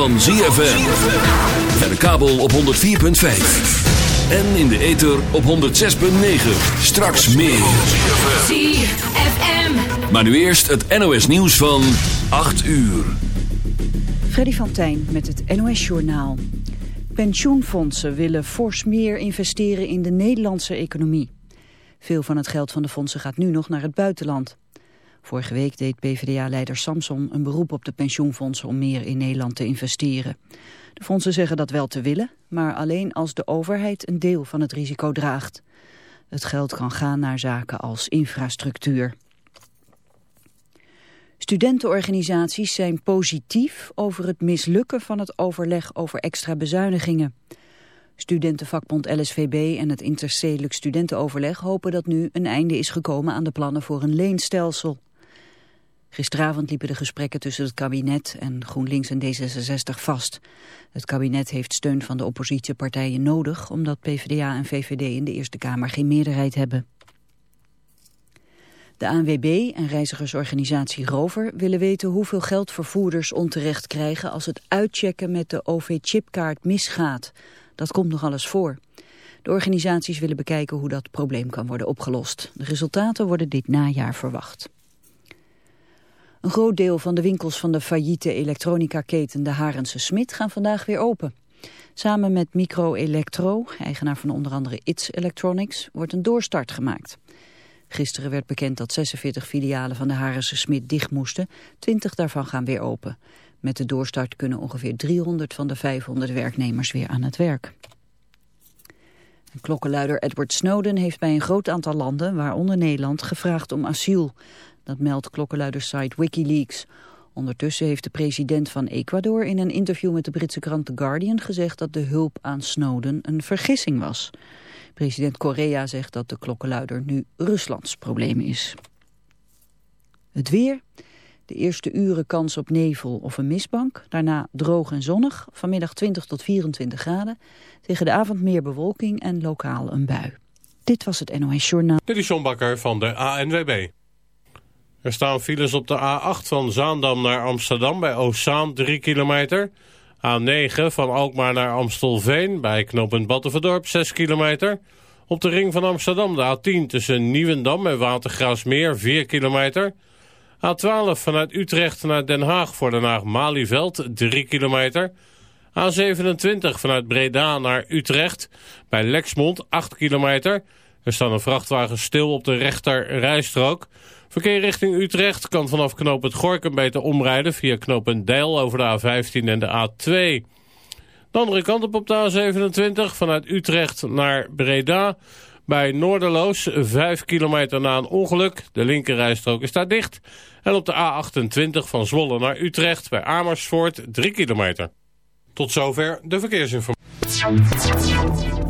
van ZFM. Via de kabel op 104.5. En in de ether op 106.9. Straks meer. ZFM. Maar nu eerst het NOS nieuws van 8 uur. Freddy van Tijn met het NOS-journaal. Pensioenfondsen willen fors meer investeren in de Nederlandse economie. Veel van het geld van de fondsen gaat nu nog naar het buitenland. Vorige week deed PvdA-leider Samson een beroep op de pensioenfondsen om meer in Nederland te investeren. De fondsen zeggen dat wel te willen, maar alleen als de overheid een deel van het risico draagt. Het geld kan gaan naar zaken als infrastructuur. Studentenorganisaties zijn positief over het mislukken van het overleg over extra bezuinigingen. Studentenvakbond LSVB en het interstedelijk studentenoverleg hopen dat nu een einde is gekomen aan de plannen voor een leenstelsel. Gisteravond liepen de gesprekken tussen het kabinet en GroenLinks en D66 vast. Het kabinet heeft steun van de oppositiepartijen nodig omdat PvdA en VVD in de Eerste Kamer geen meerderheid hebben. De ANWB en reizigersorganisatie Rover willen weten hoeveel geld vervoerders onterecht krijgen als het uitchecken met de OV-chipkaart misgaat. Dat komt nog alles voor. De organisaties willen bekijken hoe dat probleem kan worden opgelost. De resultaten worden dit najaar verwacht. Een groot deel van de winkels van de failliete elektronica-keten De Harense Smit gaan vandaag weer open. Samen met Micro Electro, eigenaar van onder andere ITS Electronics, wordt een doorstart gemaakt. Gisteren werd bekend dat 46 filialen van de Harense Smit dicht moesten. 20 daarvan gaan weer open. Met de doorstart kunnen ongeveer 300 van de 500 werknemers weer aan het werk. Klokkenluider Edward Snowden heeft bij een groot aantal landen, waaronder Nederland, gevraagd om asiel. Dat meldt klokkenluidersite Wikileaks. Ondertussen heeft de president van Ecuador in een interview met de Britse krant The Guardian gezegd dat de hulp aan Snowden een vergissing was. President Korea zegt dat de klokkenluider nu Ruslands probleem is. Het weer. De eerste uren kans op nevel of een mistbank. Daarna droog en zonnig. Vanmiddag 20 tot 24 graden. Tegen de avond meer bewolking en lokaal een bui. Dit was het NOS Journaal. Dit is John Bakker van de ANWB. Er staan files op de A8 van Zaandam naar Amsterdam bij Oostzaan 3 kilometer. A9 van Alkmaar naar Amstelveen bij knooppunt Battenverdorp 6 kilometer. Op de ring van Amsterdam de A10 tussen Nieuwendam en Watergraafsmeer 4 kilometer. A12 vanuit Utrecht naar Den Haag voor Den Haag-Malieveld 3 kilometer. A27 vanuit Breda naar Utrecht bij Lexmond 8 kilometer. Er staan een vrachtwagen stil op de rechter rijstrook. Verkeer richting Utrecht kan vanaf knooppunt Gorkum beter omrijden via knooppunt Deil over de A15 en de A2. De andere kant op op de A27 vanuit Utrecht naar Breda. Bij Noorderloos 5 kilometer na een ongeluk. De linkerrijstrook is daar dicht. En op de A28 van Zwolle naar Utrecht bij Amersfoort 3 kilometer. Tot zover de verkeersinformatie.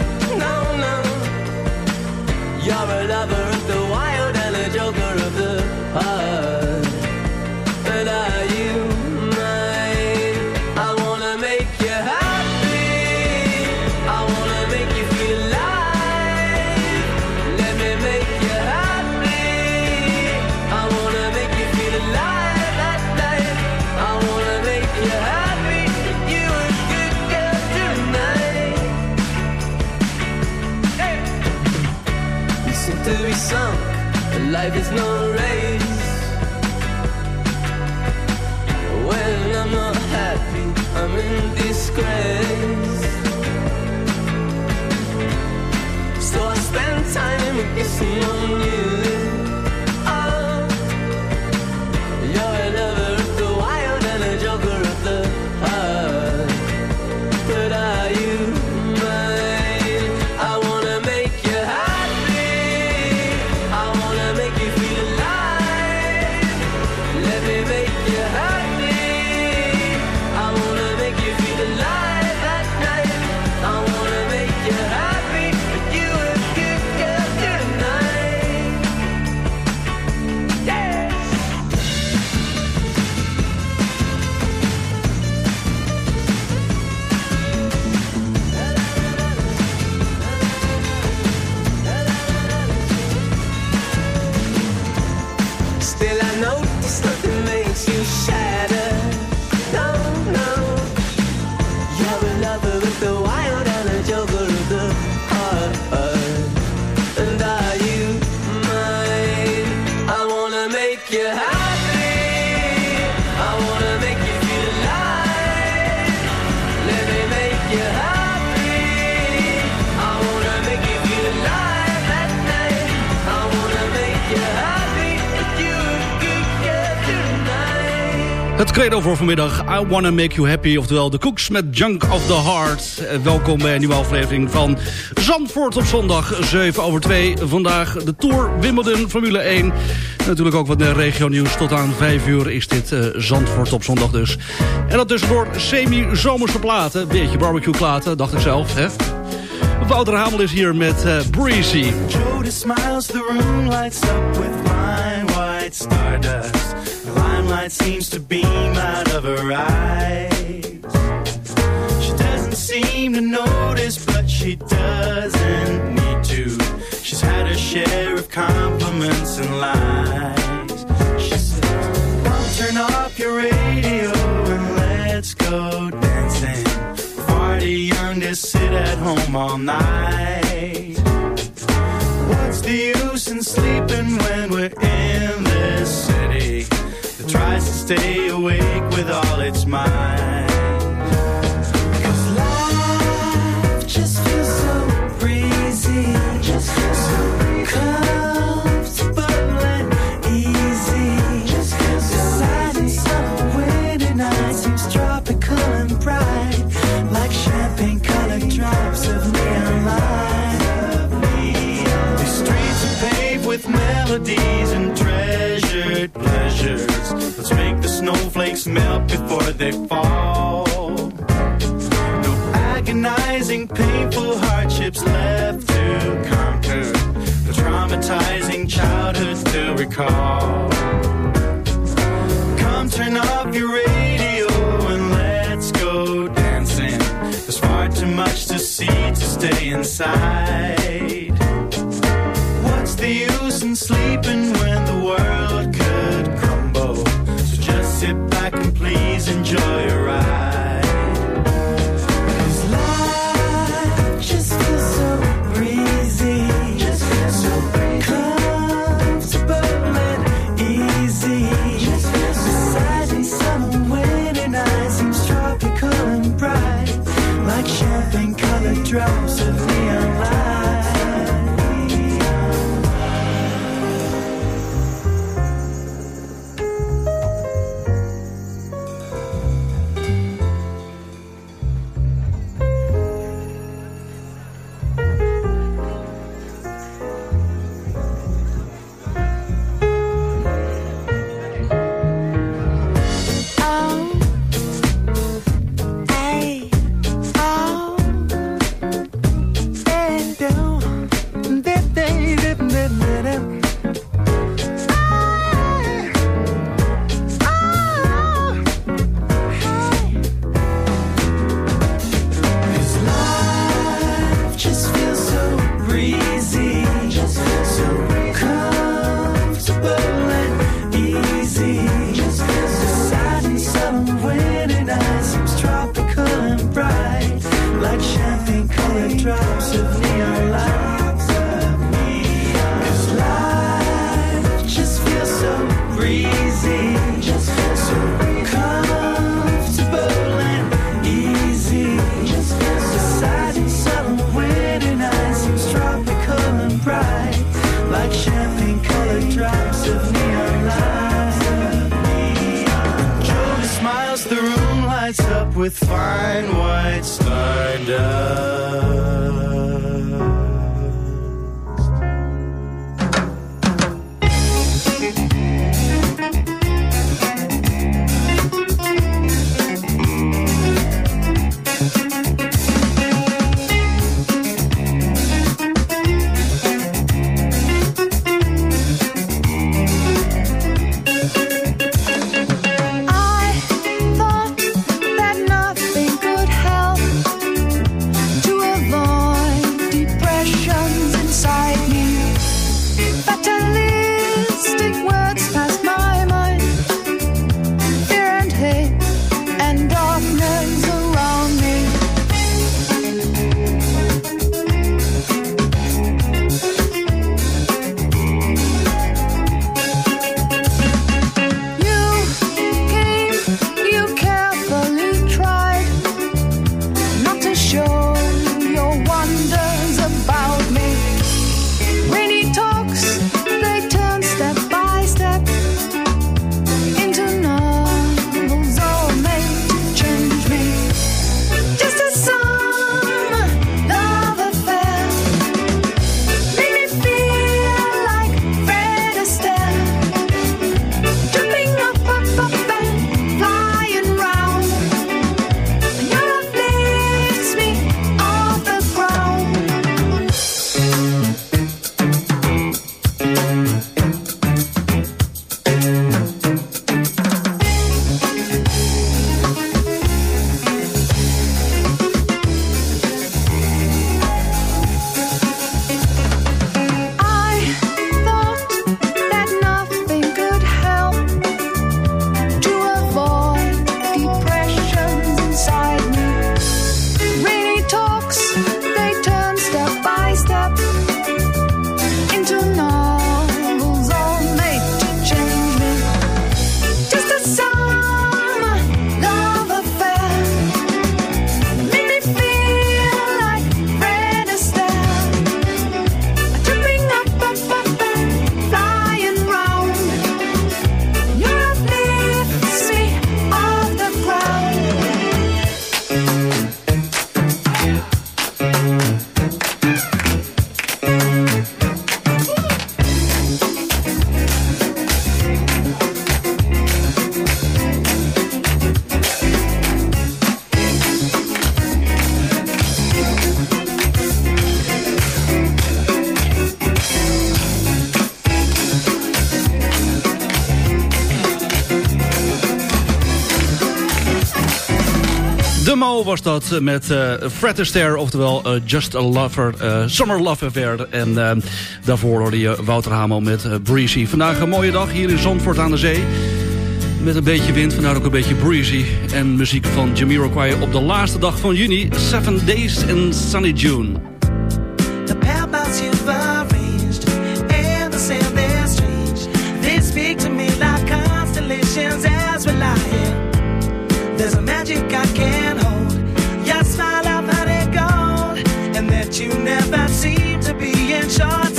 You're a lover of the wild life is no race. When I'm not happy, I'm in disgrace. So I spend time kissing Het credo voor vanmiddag, I Wanna Make You Happy. Oftewel de Cooks met Junk of the Heart. Eh, welkom bij een nieuwe aflevering van Zandvoort op zondag 7 over 2. Vandaag de Tour Wimbledon Formule 1. En natuurlijk ook wat regio nieuws. Tot aan 5 uur is dit eh, Zandvoort op zondag dus. En dat tussendoor semi-zomerse platen. Beetje barbecue platen, dacht ik zelf. Hè? Wouter Hamel is hier met eh, Breezy. Jody smiles, the room lights up with fine white stardust. moonlight seems to beam out of her eyes. She doesn't seem to notice, but she doesn't need to. She's had her share of compliments and lies. She says, Mom, turn off your radio and let's go dancing. Party, young to sit at home all night. What's the use in sleeping when we're in tries to stay awake with all its might. clouds make the snowflakes melt before they fall. No agonizing, painful hardships left to conquer. The traumatizing childhoods to recall. Come turn off your radio and let's go dancing. There's far too much to see to stay inside. What's the use in sleeping when the world enjoy your with fine white thunder. was dat met uh, Fred Astaire, oftewel eh, Just a Lover, eh, Summer Love Affair. En daarvoor hoorde je Wouter Hamel met Breezy. Vandaag een mooie dag hier in Zandvoort aan de Zee. Met een beetje wind, vandaar ook een beetje breezy. En muziek van Jamiroquai op de laatste dag van juni. Seven Days in Sunny June. that seem to be in charge.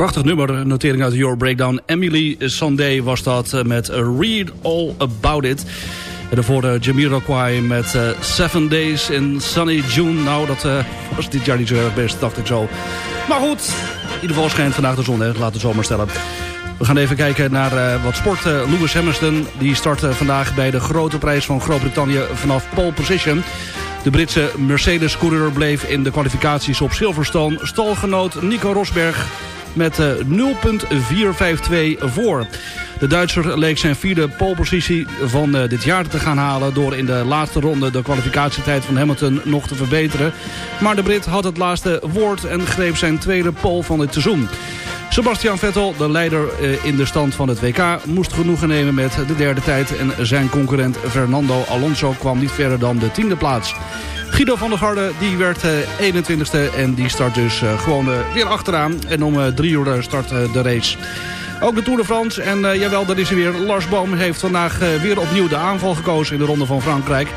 Prachtig nummer, een notering uit Your Breakdown. Emily Sunday was dat eh, met Read All About It. En daarvoor uh, Jamiroquai met eh, Seven Days in Sunny June. Nou, dat eh, was dit jaar niet zo erg best, dacht ik zo. Maar goed, in ieder geval schijnt vandaag de zon, hè. laten we het zo maar stellen. We gaan even kijken naar eh, wat sport. Eh, Lewis Hamilton die start eh, vandaag bij de grote prijs van Groot-Brittannië vanaf pole position. De Britse Mercedes-coureur bleef in de kwalificaties op Silverstone. Stalgenoot Nico Rosberg met eh, 0.452 voor. De Duitser leek zijn vierde polepositie van eh, dit jaar te gaan halen... door in de laatste ronde de kwalificatietijd van Hamilton nog te verbeteren. Maar de Brit had het laatste woord en greep zijn tweede pole van dit seizoen. Sebastian Vettel, de leider eh, in de stand van het WK, moest genoegen nemen met de derde tijd. En zijn concurrent Fernando Alonso kwam niet verder dan de tiende plaats. Guido van der Garde die werd eh, 21ste en die start dus eh, gewoon eh, weer achteraan. En om eh, drie uur eh, start eh, de race. Ook de Tour de France. En eh, jawel, daar is hij weer. Lars Boom heeft vandaag eh, weer opnieuw de aanval gekozen in de Ronde van Frankrijk.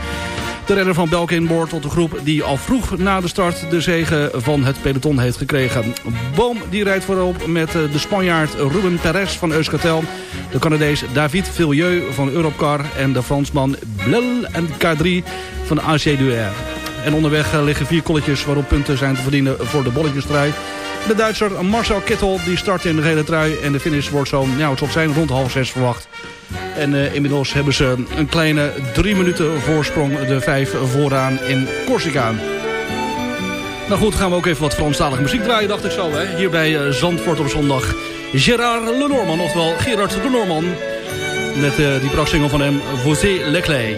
De renner van Belkin behoort tot de groep die al vroeg na de start de zegen van het peloton heeft gekregen. Boom die rijdt voorop met eh, de Spanjaard Ruben Perez van Euskartel. De Canadees David Villieu van Europcar en de Fransman Blel en K3 van AC Duer. En onderweg eh, liggen vier kolletjes waarop punten zijn te verdienen voor de bolletjesstrijd. De Duitser Marcel Kittel die start in de gele trui. En de finish wordt zo, nou het zal zijn rond half zes verwacht. En eh, inmiddels hebben ze een kleine drie minuten voorsprong de vijf vooraan in Corsica. Nou goed, gaan we ook even wat Franstalige muziek draaien, dacht ik zo. Hè? Hier bij eh, Zandvoort op zondag. Gérard Lenormand, oftewel Gerard Lenormand. Met eh, die prachtsingle van hem, Vosé Leclerc.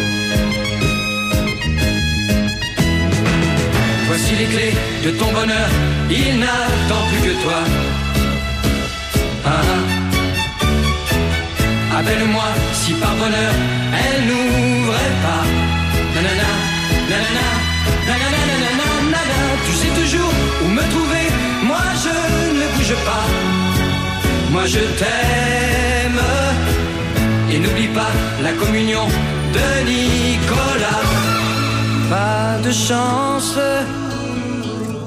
Les clés de ton bonheur, il n'attend plus que toi. Ah, ah. Appelle-moi si par bonheur elle n'ouvrait pas. Tu sais toujours où me trouver, moi je ne bouge pas. Moi je t'aime. Et n'oublie pas la communion de Nicolas. Pas de chance,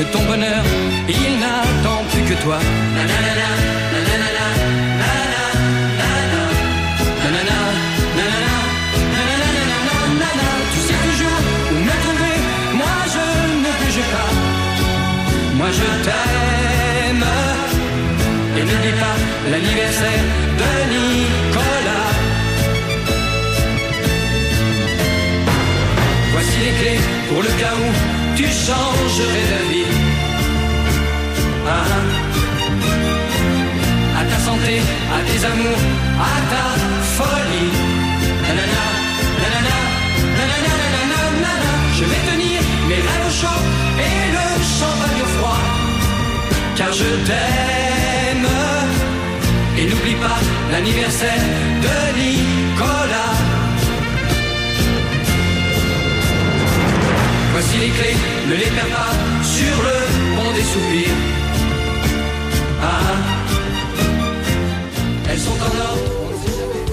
de ton bonheur, il n'attend plus que toi. Tu sais toujours où me moi je ne bouge pas. Moi je t'aime. Et n'oublie pas l'anniversaire de Nicolas. Voici les clés pour le cas où tu changerais d'avis. Ah, ah. À ta santé, à tes amours, à ta folie. Nanana, nanana, nanana, nanana. Je vais tenir mes rêves au chaud et le champagne au froid. Car je t'aime. Et n'oublie pas l'anniversaire de Nicolas. Voici les clés, ne les perds pas sur le pont des soupirs. Ah, elles sont en or. on ne sait jamais.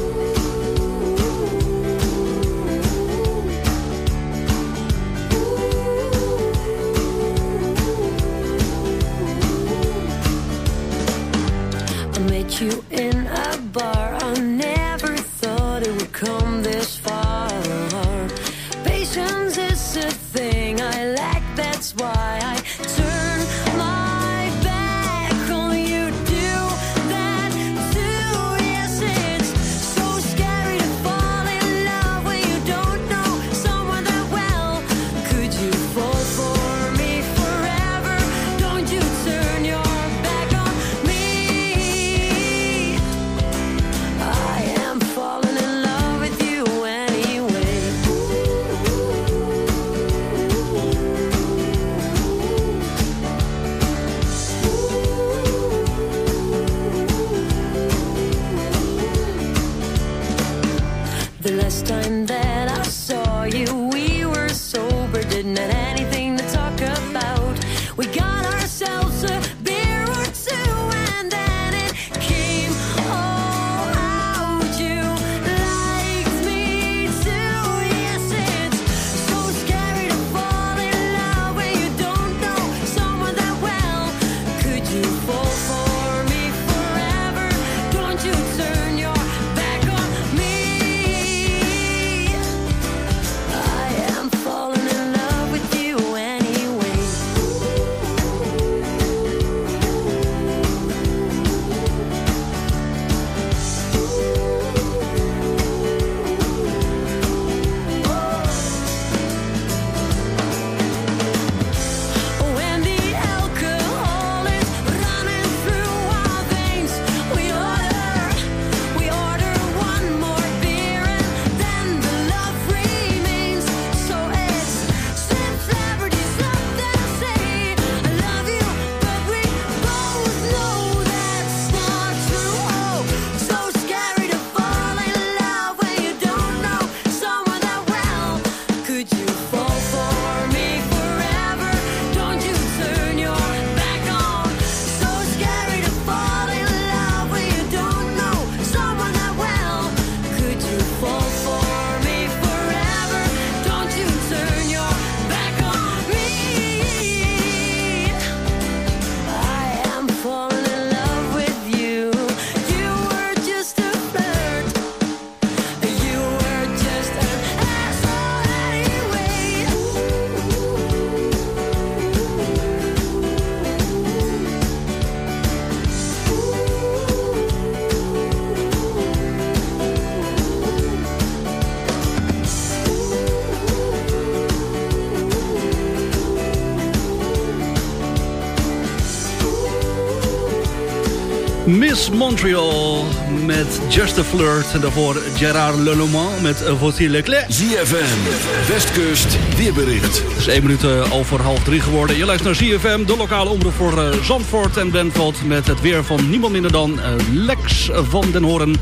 Montreal met Just a Flirt. En daarvoor Gerard Lenormand met Vautier Leclerc. ZFM, Westkust, weerbericht. Het is één minuut eh, over half drie geworden. Je luistert naar ZFM, de lokale omroep voor eh, Zandvoort en Bentveld... met het weer van niemand minder dan eh, Lex van den Hoorn,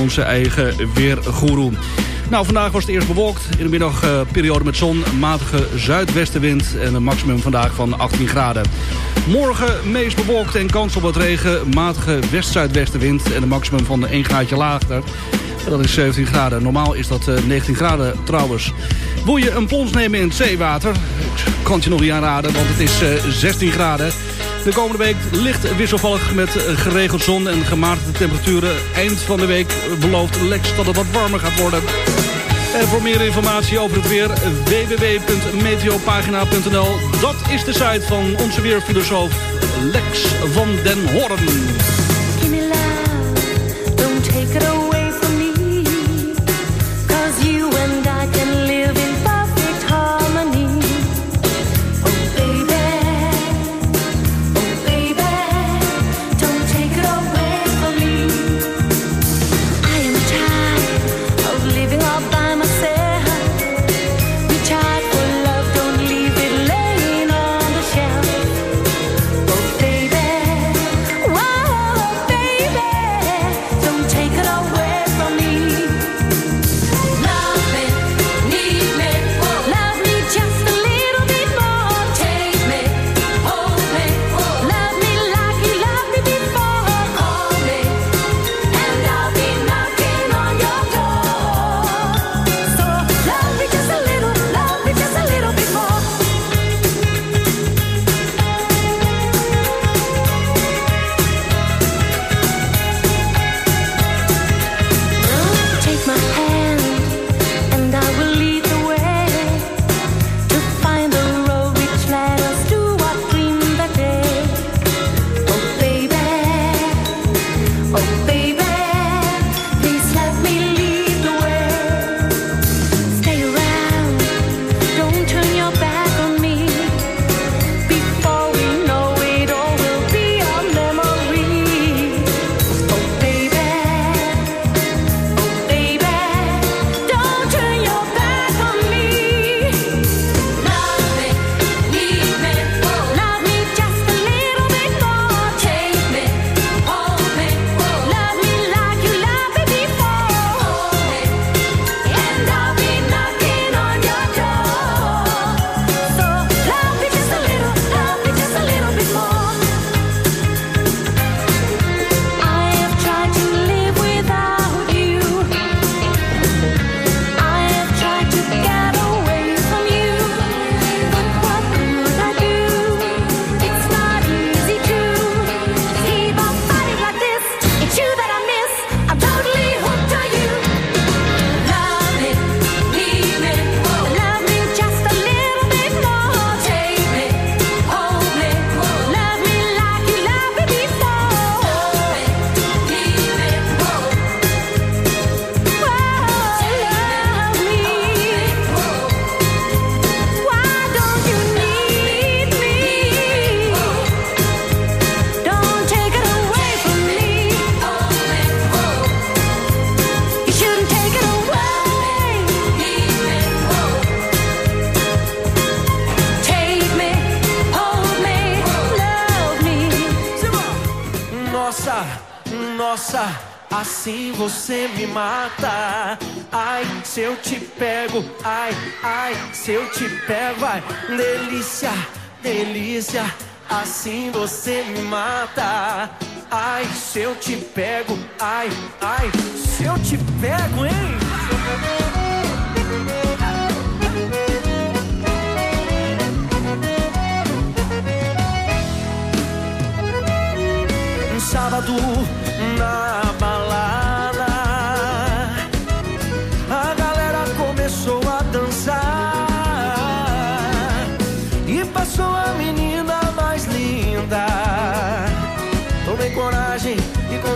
onze eigen weergoeroe. Nou, vandaag was het eerst bewolkt. In de middagperiode met zon, matige zuidwestenwind... en een maximum vandaag van 18 graden. Morgen meest bewolkt en kans op wat regen, matige west-zuidwestenwind... en een maximum van 1 graadje lager. Dat is 17 graden. Normaal is dat eh, 19 graden trouwens. Wil je een plons nemen in het zeewater? Ik kan het je nog niet aanraden, want het is eh, 16 graden. De komende week licht wisselvallig met eh, geregeld zon en gematigde temperaturen. Eind van de week belooft Lex dat het wat warmer gaat worden. En voor meer informatie over het weer www.meteopagina.nl Dat is de site van onze weerfilosoof Lex van den Hoorn.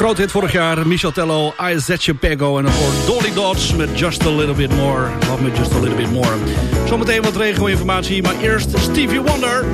Groot hit vorig jaar, Michel Tello, I Zet You Pego. En voor Dolly Dots met Just a Little Bit More. Love me just a little bit more. Zometeen wat regio-informatie, maar eerst Stevie Wonder.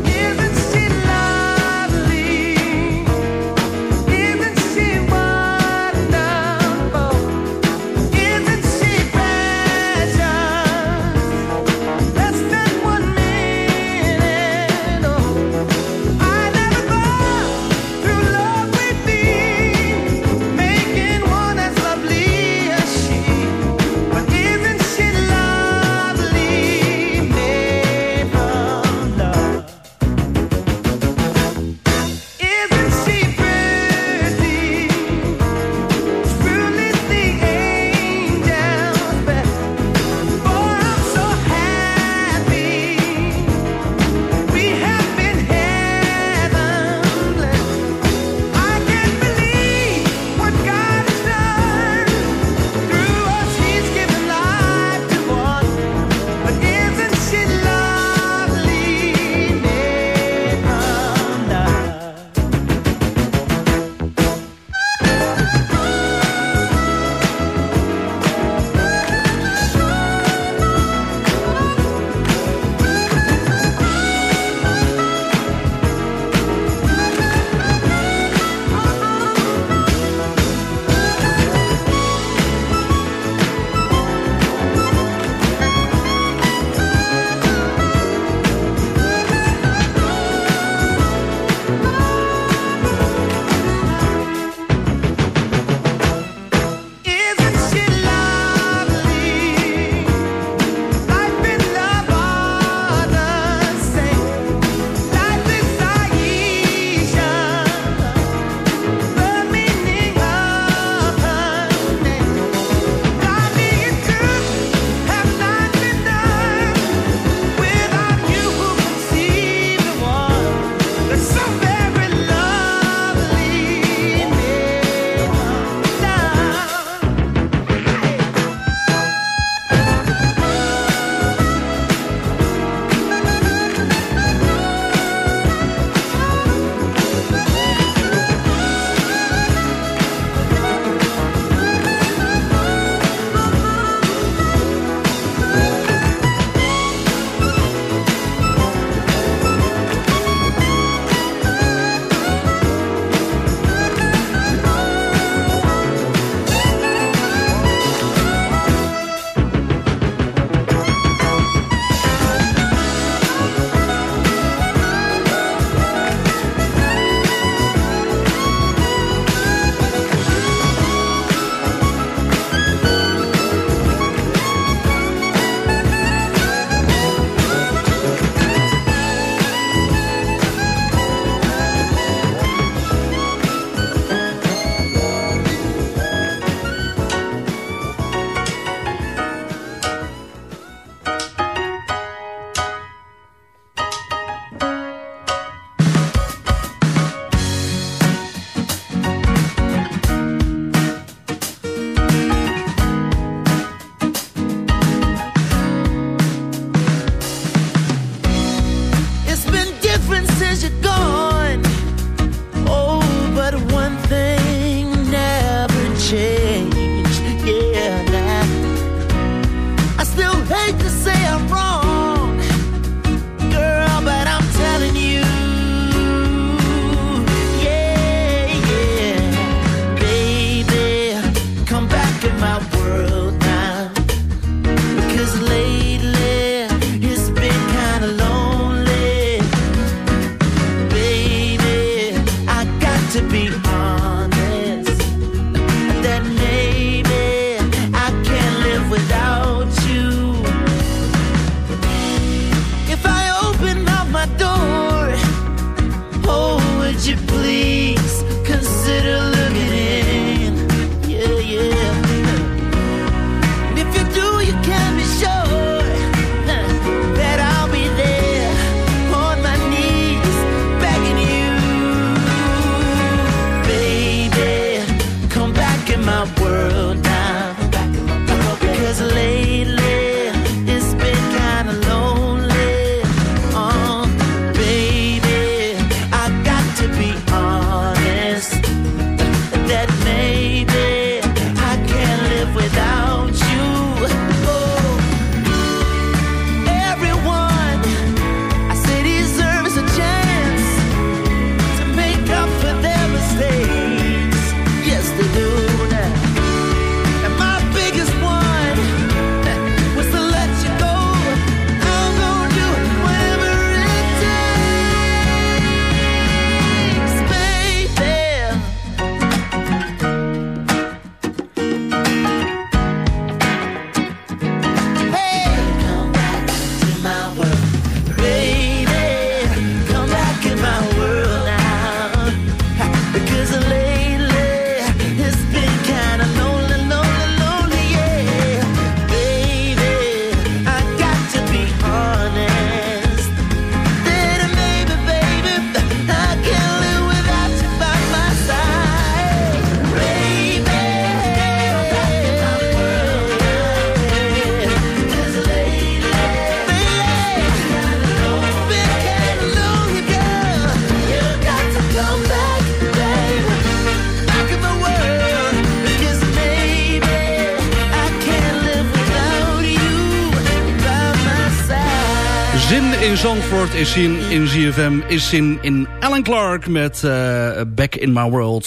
Zandvoort is zin in ZFM, is zin in Alan Clark met eh, Back in My World.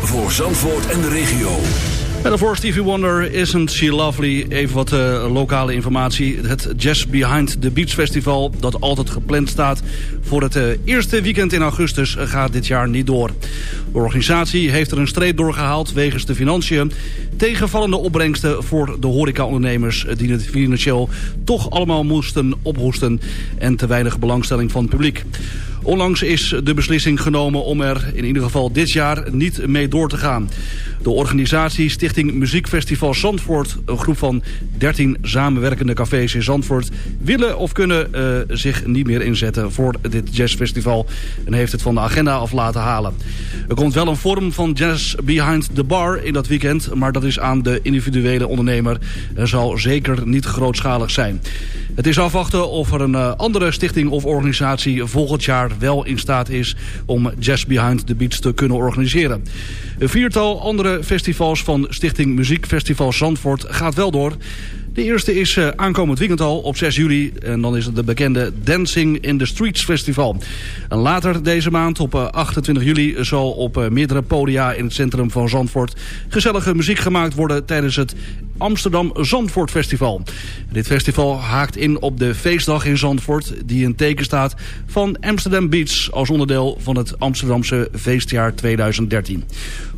Voor Zandvoort en de regio. En daarvoor Stevie Wonder, Isn't She Lovely? Even wat eh, lokale informatie. Het Jazz Behind the Beach Festival, dat altijd gepland staat... voor het eh, eerste weekend in augustus, gaat dit jaar niet door. De organisatie heeft er een streep doorgehaald wegens de financiën. Tegenvallende opbrengsten voor de horecaondernemers... die het financieel toch allemaal moesten ophoesten... en te weinig belangstelling van het publiek. Onlangs is de beslissing genomen om er in ieder geval dit jaar niet mee door te gaan. De organisatie Stichting Muziekfestival Zandvoort, een groep van 13 samenwerkende cafés in Zandvoort, willen of kunnen eh, zich niet meer inzetten voor dit jazzfestival en heeft het van de agenda af laten halen. Er komt wel een vorm van jazz behind the bar in dat weekend, maar dat is aan de individuele ondernemer en zal zeker niet grootschalig zijn. Het is afwachten of er een eh, andere stichting of organisatie volgend jaar wel in staat is om Jazz Behind the Beats te kunnen organiseren. Een viertal andere festivals van Stichting Muziekfestival Zandvoort gaat wel door. De eerste is uh, aankomend weekend al op 6 juli. En dan is het de bekende Dancing in the Streets Festival. En later deze maand op uh, 28 juli zal op uh, meerdere podia in het centrum van Zandvoort... gezellige muziek gemaakt worden tijdens het Amsterdam Zandvoort Festival. Dit festival haakt in op de feestdag in Zandvoort... die in teken staat van Amsterdam Beats... als onderdeel van het Amsterdamse feestjaar 2013.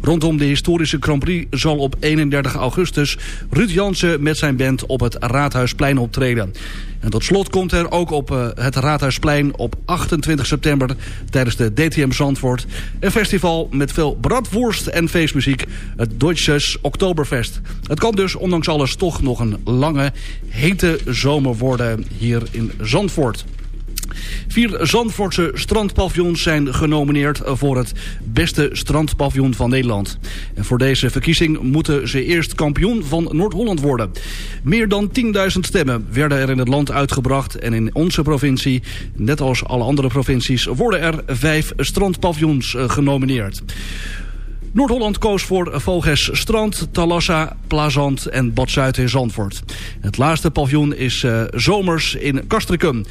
Rondom de historische Grand Prix zal op 31 augustus... Ruud Jansen met zijn band op het Raadhuisplein optreden. En tot slot komt er ook op uh, het Raadhuisplein op 28 september... tijdens de DTM Zandvoort een festival met veel bratwurst en feestmuziek... het Deutsches Oktoberfest. Het kan dus ondanks alles toch nog een lange, hete zomer worden hier in Zandvoort. Vier Zandvoortse strandpaviljoens zijn genomineerd voor het beste strandpaviljoen van Nederland. En voor deze verkiezing moeten ze eerst kampioen van Noord-Holland worden. Meer dan 10.000 stemmen werden er in het land uitgebracht en in onze provincie, net als alle andere provincies, worden er vijf strandpaviljoens eh, genomineerd. Noord-Holland koos voor Voges Strand, Talassa, Plazant en Bad Zuid in Zandvoort. Het laatste paviljoen is uh, Zomers in Castricum.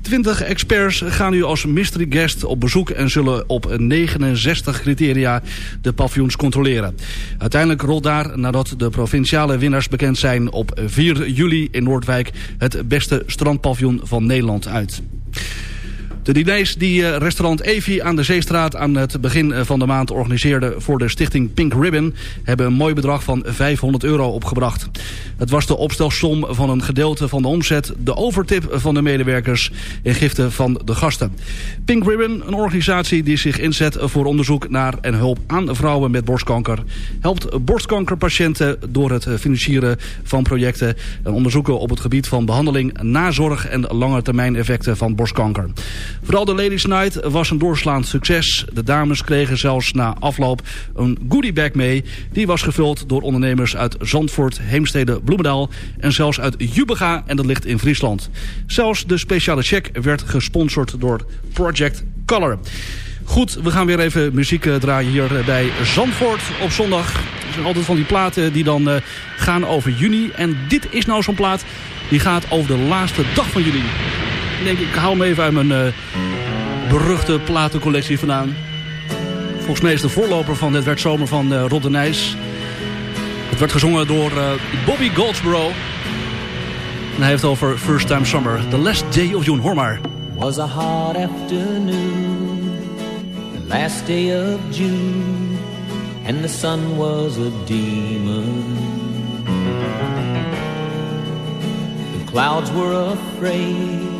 20 experts gaan nu als mystery guest op bezoek... en zullen op 69 criteria de paviljoens controleren. Uiteindelijk rolt daar, nadat de provinciale winnaars bekend zijn... op 4 juli in Noordwijk het beste strandpaviljoen van Nederland uit. De diners die uh, restaurant Evi aan de Zeestraat aan het begin van de maand organiseerde voor de stichting Pink Ribbon hebben een mooi bedrag van 500 euro opgebracht. Het was de opstelsom van een gedeelte van de omzet, de overtip van de medewerkers en giften van de gasten. Pink Ribbon, een organisatie die zich inzet voor onderzoek naar en hulp aan vrouwen met borstkanker, helpt borstkankerpatiënten door het financieren van projecten en onderzoeken op het gebied van behandeling, nazorg en lange termijn effecten van borstkanker. Vooral de Ladies Night was een doorslaand succes. De dames kregen zelfs na afloop een goodiebag mee. Die was gevuld door ondernemers uit Zandvoort, Heemstede, Bloemendaal... en zelfs uit Jubega en dat ligt in Friesland. Zelfs de speciale check werd gesponsord door Project Color. Goed, we gaan weer even muziek uh, draaien hier bij Zandvoort op zondag. Er zijn altijd van die platen die dan uh, gaan over juni. En dit is nou zo'n plaat die gaat over de laatste dag van juli. Ik haal hem even uit mijn uh, beruchte platencollectie vandaan. Volgens mij is de voorloper van Het werd zomer van uh. Het werd gezongen door uh, Bobby Goldsboro. En hij heeft over First Time Summer. The Last Day of June. Hoor maar. Was a hot afternoon. The last day of June. And the sun was a demon. Clouds were afraid.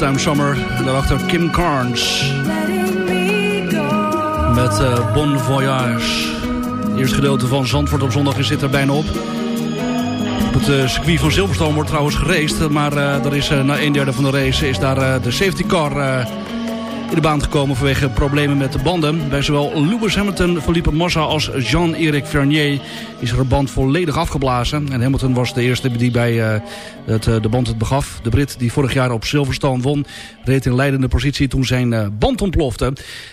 Time Summer. En daarachter Kim Carnes. Met eh, Bon Voyage. Het gedeelte van Zandvoort op zondag zit er bijna op. Op het eh, circuit van Silverstone wordt trouwens geraced. Maar eh, er is, na een derde van de race is daar de safety car in de baan gekomen vanwege problemen met de banden. Bij zowel Lewis Hamilton, Felipe Massa als Jean-Eric Vernier is er band volledig afgeblazen. En Hamilton was de eerste die bij eh, het, eh, de band het begaf. De Brit die vorig jaar op Silverstone won, reed in leidende positie toen zijn eh, band ontplofte.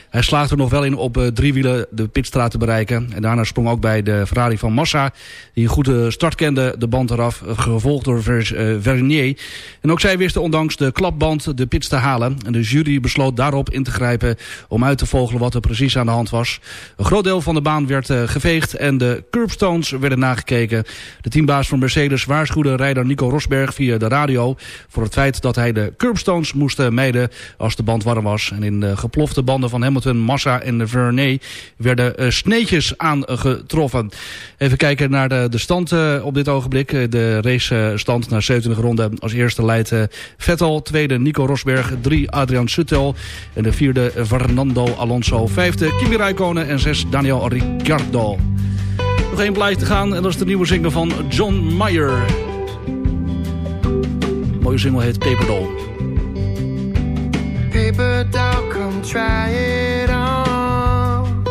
Hij slaagde er nog wel in op eh, drie wielen de pitstraat te bereiken. En daarna sprong ook bij de Ferrari van Massa, die een goede start kende, de band eraf. Gevolgd door Ver, Vernier. En ook zij wisten ondanks de klapband de pits te halen. En de jury besloot daarop in te grijpen om uit te vogelen wat er precies aan de hand was. Een groot deel van de baan werd eh, geveegd en de curbstones werden nagekeken. De teambaas van Mercedes waarschuwde rijder Nico Rosberg via de radio... voor het feit dat hij de curbstones moest eh, mijden als de band warm was. En in de geplofte banden van Hamilton, Massa en Vernet werden eh, sneetjes aangetroffen. Even kijken naar de, de stand eh, op dit ogenblik. Eh, De racestand naar 27 ronden. Als eerste leidt eh, Vettel, tweede Nico Rosberg, drie Adrian Suttel en de vierde Fernando Alonso. Vijfde Kimi Räikkönen en zes Daniel Ricciardo. Nog één blijft te gaan en dat is de nieuwe single van John Mayer. Mooie single heet Paper Doll. Paper doll, come try it on.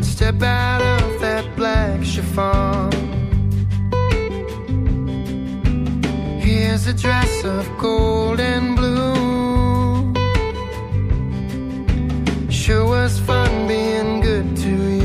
Step out of that black chiffon. Here's a dress of gold and blue. Sure was fun being good to